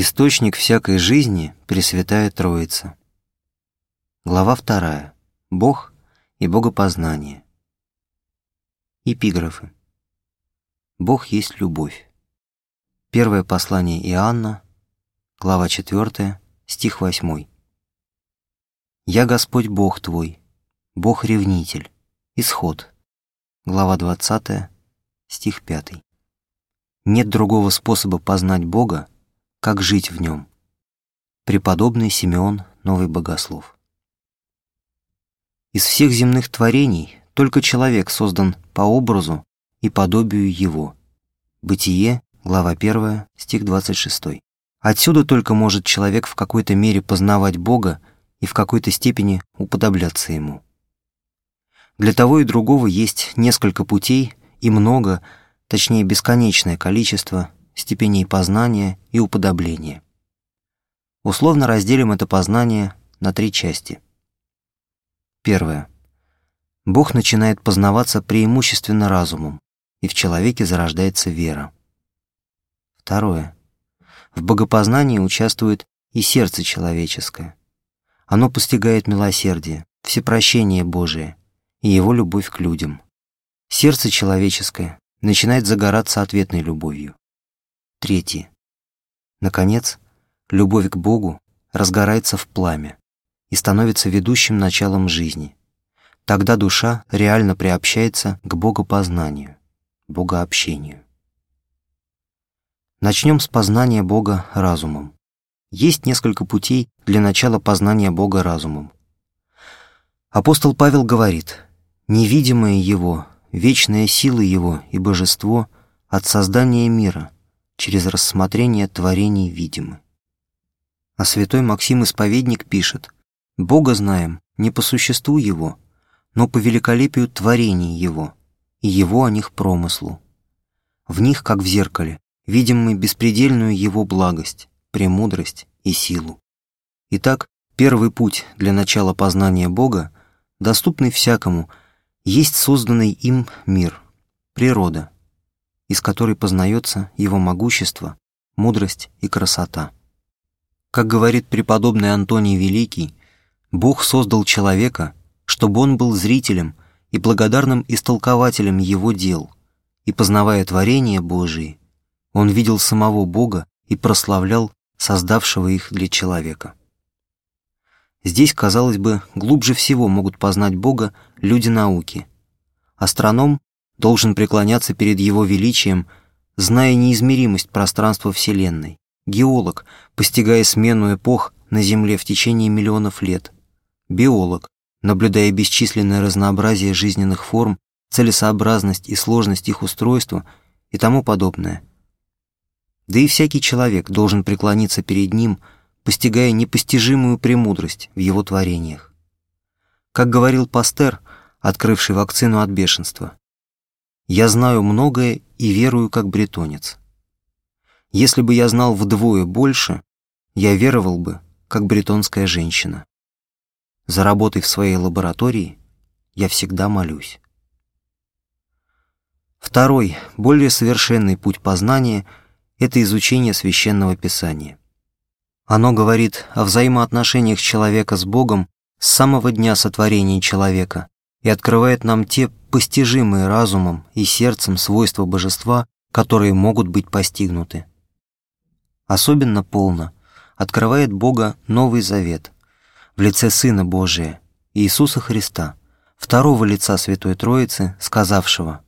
Источник всякой жизни — Пресвятая Троица. Глава вторая. Бог и богопознание. Эпиграфы. Бог есть любовь. Первое послание Иоанна, глава 4, стих 8. «Я Господь Бог твой, Бог-ревнитель». Исход. Глава 20, стих 5. Нет другого способа познать Бога, как жить в нем. Преподобный Симеон, новый богослов. Из всех земных творений только человек создан по образу и подобию его. Бытие, глава 1, стих 26. Отсюда только может человек в какой-то мере познавать Бога и в какой-то степени уподобляться Ему. Для того и другого есть несколько путей и много, точнее бесконечное количество степеней познания и уподобления. Условно разделим это познание на три части. Первое. Бог начинает познаваться преимущественно разумом, и в человеке зарождается вера. Второе. В богопознании участвует и сердце человеческое. Оно постигает милосердие, всепрощение Божие и его любовь к людям. Сердце человеческое начинает загораться ответной любовью. Третье. Наконец, любовь к Богу разгорается в пламя и становится ведущим началом жизни. Тогда душа реально приобщается к богопознанию, богообщению. Начнем с познания Бога разумом. Есть несколько путей для начала познания Бога разумом. Апостол Павел говорит, «Невидимое Его, вечная сила Его и божество от создания мира – через рассмотрение творений видимы. А святой Максим Исповедник пишет, «Бога знаем не по существу Его, но по великолепию творений Его и Его о них промыслу. В них, как в зеркале, видим мы беспредельную Его благость, премудрость и силу. Итак, первый путь для начала познания Бога, доступный всякому, есть созданный им мир, природа, из которой познается его могущество, мудрость и красота. Как говорит преподобный Антоний Великий, Бог создал человека, чтобы он был зрителем и благодарным истолкователем его дел, и, познавая творения Божии, он видел самого Бога и прославлял создавшего их для человека. Здесь, казалось бы, глубже всего могут познать Бога люди науки. Астроном должен преклоняться перед его величием, зная неизмеримость пространства Вселенной. Геолог, постигая смену эпох на Земле в течение миллионов лет. Биолог, наблюдая бесчисленное разнообразие жизненных форм, целесообразность и сложность их устройства и тому подобное. Да и всякий человек должен преклониться перед ним, постигая непостижимую премудрость в его творениях. Как говорил Пастер, открывший вакцину от бешенства, я знаю многое и верую как бретонец. Если бы я знал вдвое больше, я веровал бы, как бретонская женщина. За работой в своей лаборатории я всегда молюсь. Второй, более совершенный путь познания — это изучение священного писания. Оно говорит о взаимоотношениях человека с Богом с самого дня сотворения человека и открывает нам те постижимые разумом и сердцем свойства божества, которые могут быть постигнуты. Особенно полно открывает Бога Новый Завет в лице Сына Божия, Иисуса Христа, второго лица Святой Троицы, сказавшего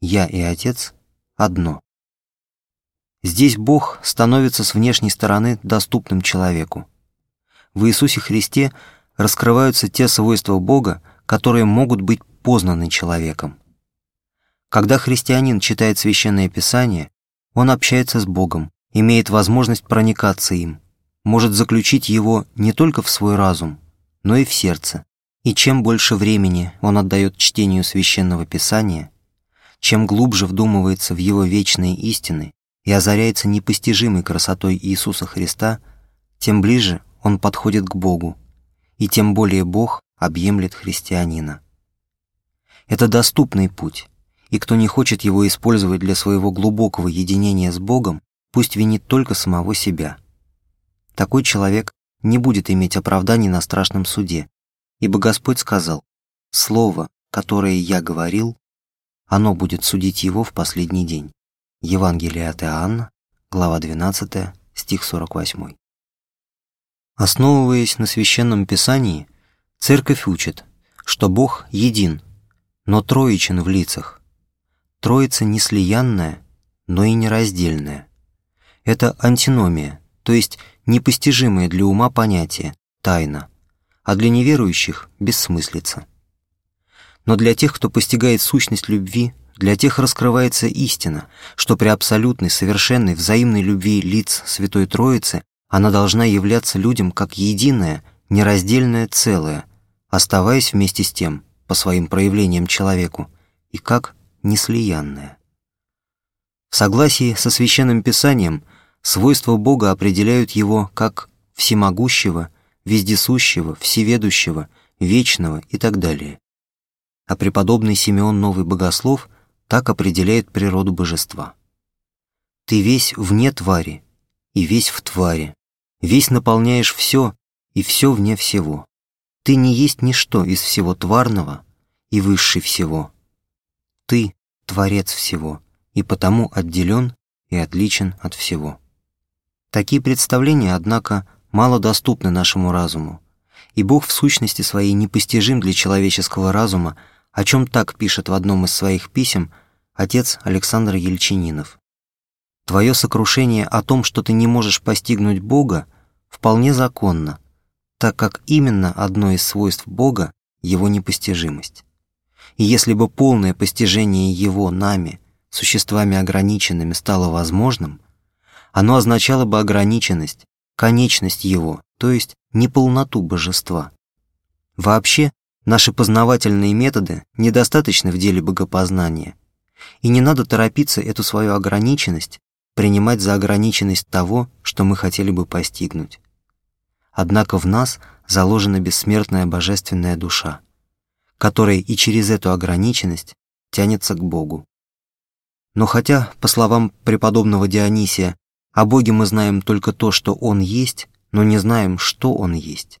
«Я и Отец одно». Здесь Бог становится с внешней стороны доступным человеку. В Иисусе Христе раскрываются те свойства Бога, которые могут быть познаны человеком. Когда христианин читает Священное Писание, он общается с Богом, имеет возможность проникаться им, может заключить его не только в свой разум, но и в сердце. И чем больше времени он отдает чтению Священного Писания, чем глубже вдумывается в его вечные истины и озаряется непостижимой красотой Иисуса Христа, тем ближе он подходит к Богу, и тем более Бог объемлет христианина. Это доступный путь, и кто не хочет его использовать для своего глубокого единения с Богом, пусть винит только самого себя. такой человек не будет иметь оправданий на страшном суде, ибо Господь сказал, «Слово, которое я говорил, оно будет судить его в последний день». Евангелие от Иоанна, глава 12, стих 48. Основываясь на Священном Писании, Церковь учит, что Бог един, но троичен в лицах. Троица не слиянная, но и нераздельная. Это антиномия, то есть непостижимое для ума понятие, тайна, а для неверующих – бессмыслица. Но для тех, кто постигает сущность любви, для тех раскрывается истина, что при абсолютной, совершенной, взаимной любви лиц Святой Троицы она должна являться людям как единое, нераздельное целое, оставаясь вместе с тем, по своим проявлениям человеку, и как неслиянное. В согласии со Священным Писанием свойства Бога определяют Его как всемогущего, вездесущего, всеведущего, вечного и так далее. А преподобный Симеон Новый Богослов так определяет природу божества. «Ты весь вне твари, и весь в твари, весь наполняешь все, и все вне всего. Ты не есть ничто из всего тварного и высший всего. Ты — творец всего, и потому отделен и отличен от всего. Такие представления, однако, мало доступны нашему разуму, и Бог в сущности своей непостижим для человеческого разума, о чем так пишет в одном из своих писем отец Александр Ельчининов. Твое сокрушение о том, что ты не можешь постигнуть Бога, вполне законно, так как именно одно из свойств Бога — его непостижимость. И если бы полное постижение Его нами, существами ограниченными, стало возможным, оно означало бы ограниченность, конечность Его, то есть неполноту божества. Вообще, наши познавательные методы недостаточны в деле богопознания, и не надо торопиться эту свою ограниченность принимать за ограниченность того, что мы хотели бы постигнуть. Однако в нас заложена бессмертная божественная душа, которая и через эту ограниченность тянется к Богу. Но хотя, по словам преподобного Дионисия, о Боге мы знаем только то, что Он есть, но не знаем, что Он есть.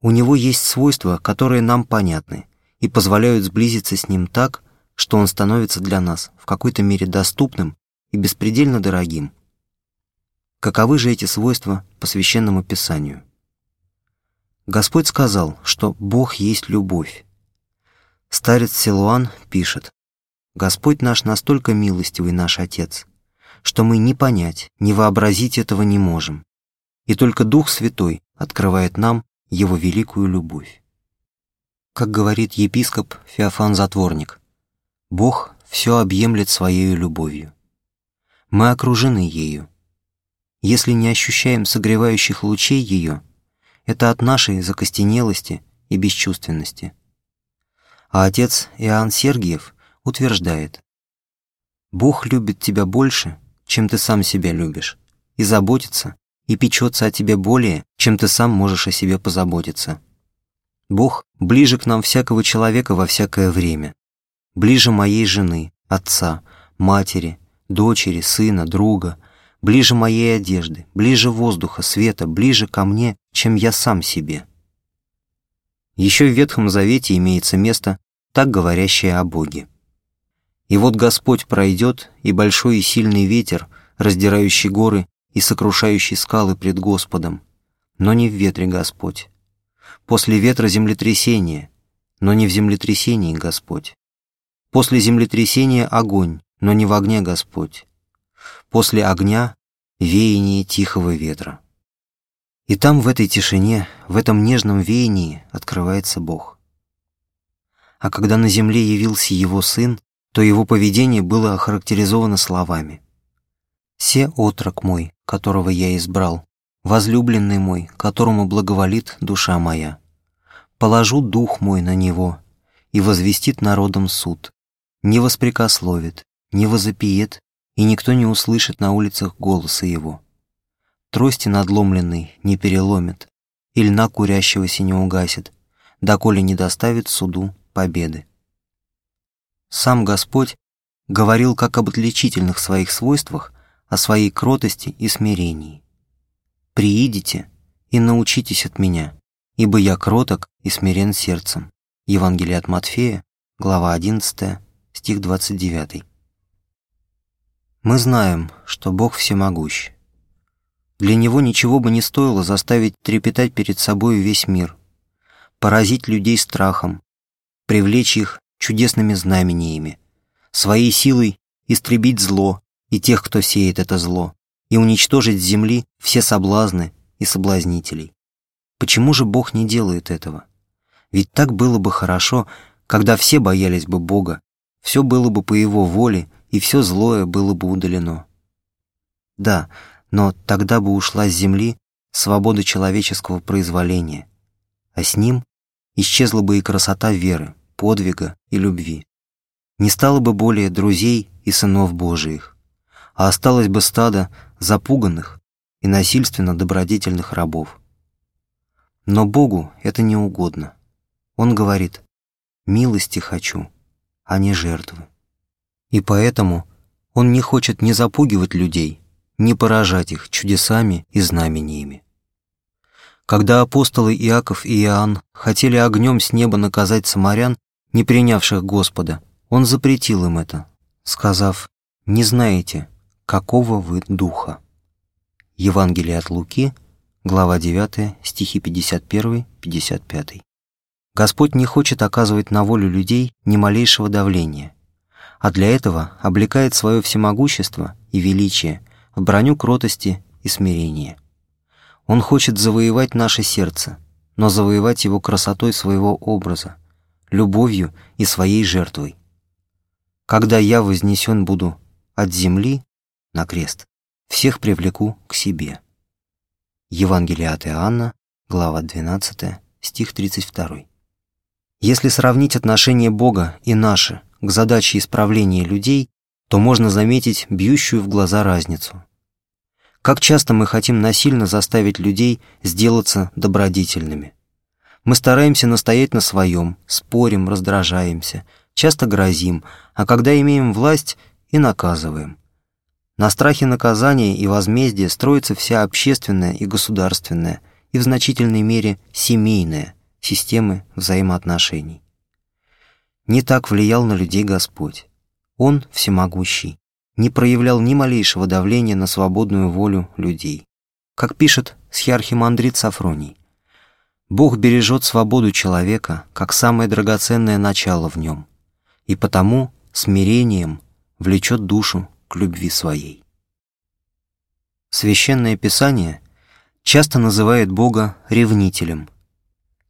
У Него есть свойства, которые нам понятны и позволяют сблизиться с Ним так, что Он становится для нас в какой-то мере доступным и беспредельно дорогим. Каковы же эти свойства по Священному Писанию? Господь сказал, что Бог есть любовь. Старец Силуан пишет, «Господь наш настолько милостивый наш Отец, что мы ни понять, ни вообразить этого не можем, и только Дух Святой открывает нам Его великую любовь». Как говорит епископ Феофан Затворник, «Бог все объемлет Своею любовью. Мы окружены ею. Если не ощущаем согревающих лучей ее, это от нашей закостенелости и бесчувственности. А отец Иоанн Сергиев утверждает, «Бог любит тебя больше, чем ты сам себя любишь, и заботится, и печется о тебе более, чем ты сам можешь о себе позаботиться. Бог ближе к нам всякого человека во всякое время, ближе моей жены, отца, матери, дочери, сына, друга, ближе моей одежды, ближе воздуха, света, ближе ко мне, чем я сам себе. Еще в Ветхом Завете имеется место, так говорящее о Боге. И вот Господь пройдет, и большой и сильный ветер, раздирающий горы и сокрушающий скалы пред Господом, но не в ветре Господь. После ветра землетрясение, но не в землетрясении Господь. После землетрясения огонь, но не в огне Господь после огня веяние тихого ветра. И там, в этой тишине, в этом нежном веянии открывается Бог. А когда на земле явился Его Сын, то Его поведение было охарактеризовано словами «Се отрок мой, которого я избрал, возлюбленный мой, которому благоволит душа моя. Положу дух мой на него, и возвестит народом суд, не воспрекословит, не возопиет, и никто не услышит на улицах голоса его. Трости надломленной не переломит, и льна курящегося не угасит, доколе не доставит суду победы. Сам Господь говорил как об отличительных своих свойствах, о своей кротости и смирении. «Приидите, и научитесь от меня, ибо я кроток и смирен сердцем». Евангелие от Матфея, глава 11, стих 29. Мы знаем, что Бог всемогущ. Для Него ничего бы не стоило заставить трепетать перед собой весь мир, поразить людей страхом, привлечь их чудесными знамениями, своей силой истребить зло и тех, кто сеет это зло, и уничтожить с земли все соблазны и соблазнителей. Почему же Бог не делает этого? Ведь так было бы хорошо, когда все боялись бы Бога, все было бы по Его воле, и все злое было бы удалено. Да, но тогда бы ушла с земли свобода человеческого произволения, а с ним исчезла бы и красота веры, подвига и любви. Не стало бы более друзей и сынов Божиих, а осталось бы стадо запуганных и насильственно добродетельных рабов. Но Богу это не угодно. Он говорит «милости хочу, а не жертвы». И поэтому Он не хочет ни запугивать людей, ни поражать их чудесами и знамениями. Когда апостолы Иаков и Иоанн хотели огнем с неба наказать самарян, не принявших Господа, он запретил им это, сказав, «Не знаете, какого вы духа». Евангелие от Луки, глава 9, стихи 51-55. Господь не хочет оказывать на волю людей ни малейшего давления, а для этого облекает свое всемогущество и величие в броню кротости и смирения. Он хочет завоевать наше сердце, но завоевать его красотой своего образа, любовью и своей жертвой. Когда я вознесен буду от земли на крест, всех привлеку к себе. Евангелие от Иоанна, глава 12, стих 32. Если сравнить отношение Бога и наше к задаче исправления людей, то можно заметить бьющую в глаза разницу. Как часто мы хотим насильно заставить людей сделаться добродетельными. Мы стараемся настоять на своем, спорим, раздражаемся, часто грозим, а когда имеем власть и наказываем. На страхе наказания и возмездия строится вся общественная и государственная, и в значительной мере семейная системы взаимоотношений. Не так влиял на людей Господь. Он, всемогущий, не проявлял ни малейшего давления на свободную волю людей. Как пишет схиархимандрит Сафроний, Бог бережет свободу человека как самое драгоценное начало в нем, и потому смирением влечет душу к любви своей. Священное Писание часто называет Бога ревнителем,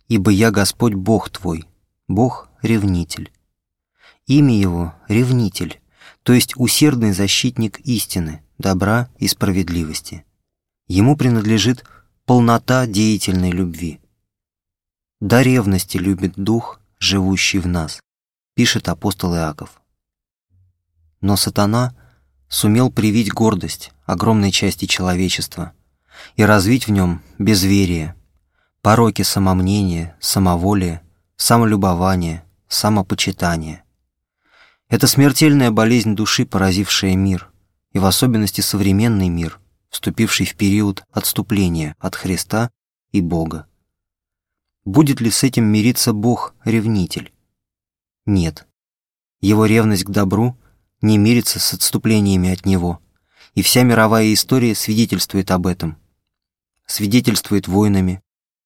ибо я Господь Бог твой, Бог-ревнитель. Имя Его — ревнитель, то есть усердный защитник истины, добра и справедливости. Ему принадлежит полнота деятельной любви. До ревности любит Дух, живущий в нас, пишет апостол Иаков. Но сатана сумел привить гордость огромной части человечества и развить в нем безверие, пороки самомнения, самоволия, самолюбования, самопочитания. Это смертельная болезнь души, поразившая мир, и в особенности современный мир, вступивший в период отступления от Христа и Бога. Будет ли с этим мириться Бог-ревнитель? Нет. Его ревность к добру не мирится с отступлениями от Него, и вся мировая история свидетельствует об этом. Свидетельствует войнами,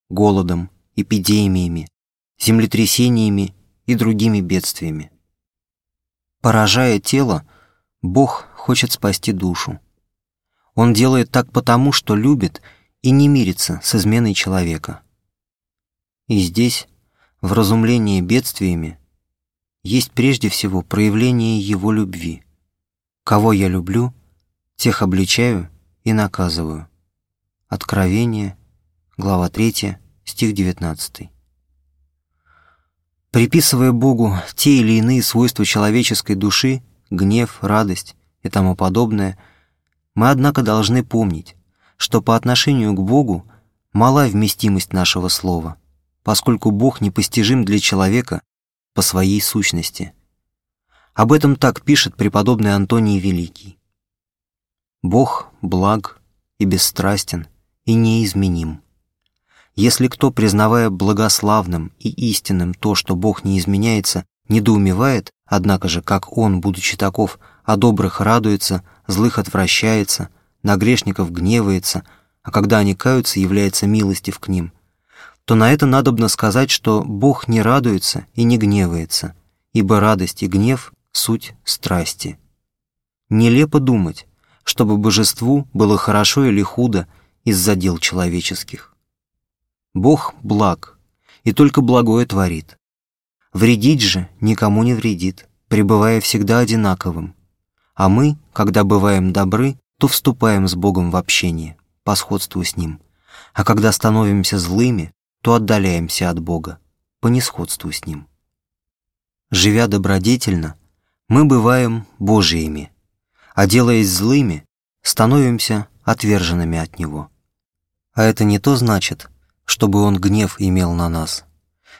голодом, эпидемиями, землетрясениями и другими бедствиями. Поражая тело, Бог хочет спасти душу. Он делает так потому, что любит и не мирится с изменой человека. И здесь, в разумлении бедствиями, есть прежде всего проявление Его любви. Кого я люблю, тех обличаю и наказываю. Откровение, глава 3, стих 19. Приписывая Богу те или иные свойства человеческой души, гнев, радость и тому подобное, мы, однако, должны помнить, что по отношению к Богу мала вместимость нашего слова, поскольку Бог непостижим для человека по своей сущности. Об этом так пишет преподобный Антоний Великий. «Бог благ и бесстрастен и неизменим, Если кто, признавая благословным и истинным то, что Бог не изменяется, недоумевает, однако же, как Он, будучи таков, о добрых радуется, злых отвращается, на грешников гневается, а когда они каются, является милостив к ним, то на это надобно сказать, что Бог не радуется и не гневается, ибо радость и гнев — суть страсти. Нелепо думать, чтобы божеству было хорошо или худо из-за дел человеческих. Бог благ, и только благое творит. Вредить же никому не вредит, пребывая всегда одинаковым. А мы, когда бываем добры, то вступаем с Богом в общение, по сходству с Ним, а когда становимся злыми, то отдаляемся от Бога, по несходству с Ним. Живя добродетельно, мы бываем Божиими, а делаясь злыми, становимся отверженными от Него. А это не то значит, чтобы Он гнев имел на нас,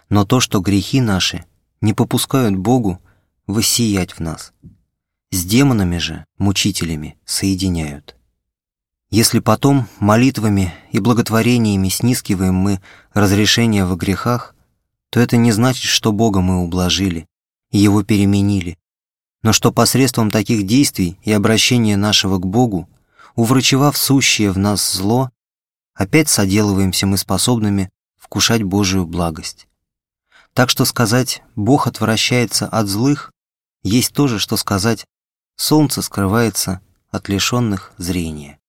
но то, что грехи наши не попускают Богу воссиять в нас. С демонами же, мучителями, соединяют. Если потом молитвами и благотворениями снискиваем мы разрешение во грехах, то это не значит, что Бога мы ублажили и Его переменили, но что посредством таких действий и обращения нашего к Богу, уврачевав сущее в нас зло, опять соделываемся мы способными вкушать Божию благость. Так что сказать «Бог отвращается от злых» есть то же, что сказать «Солнце скрывается от лишенных зрения».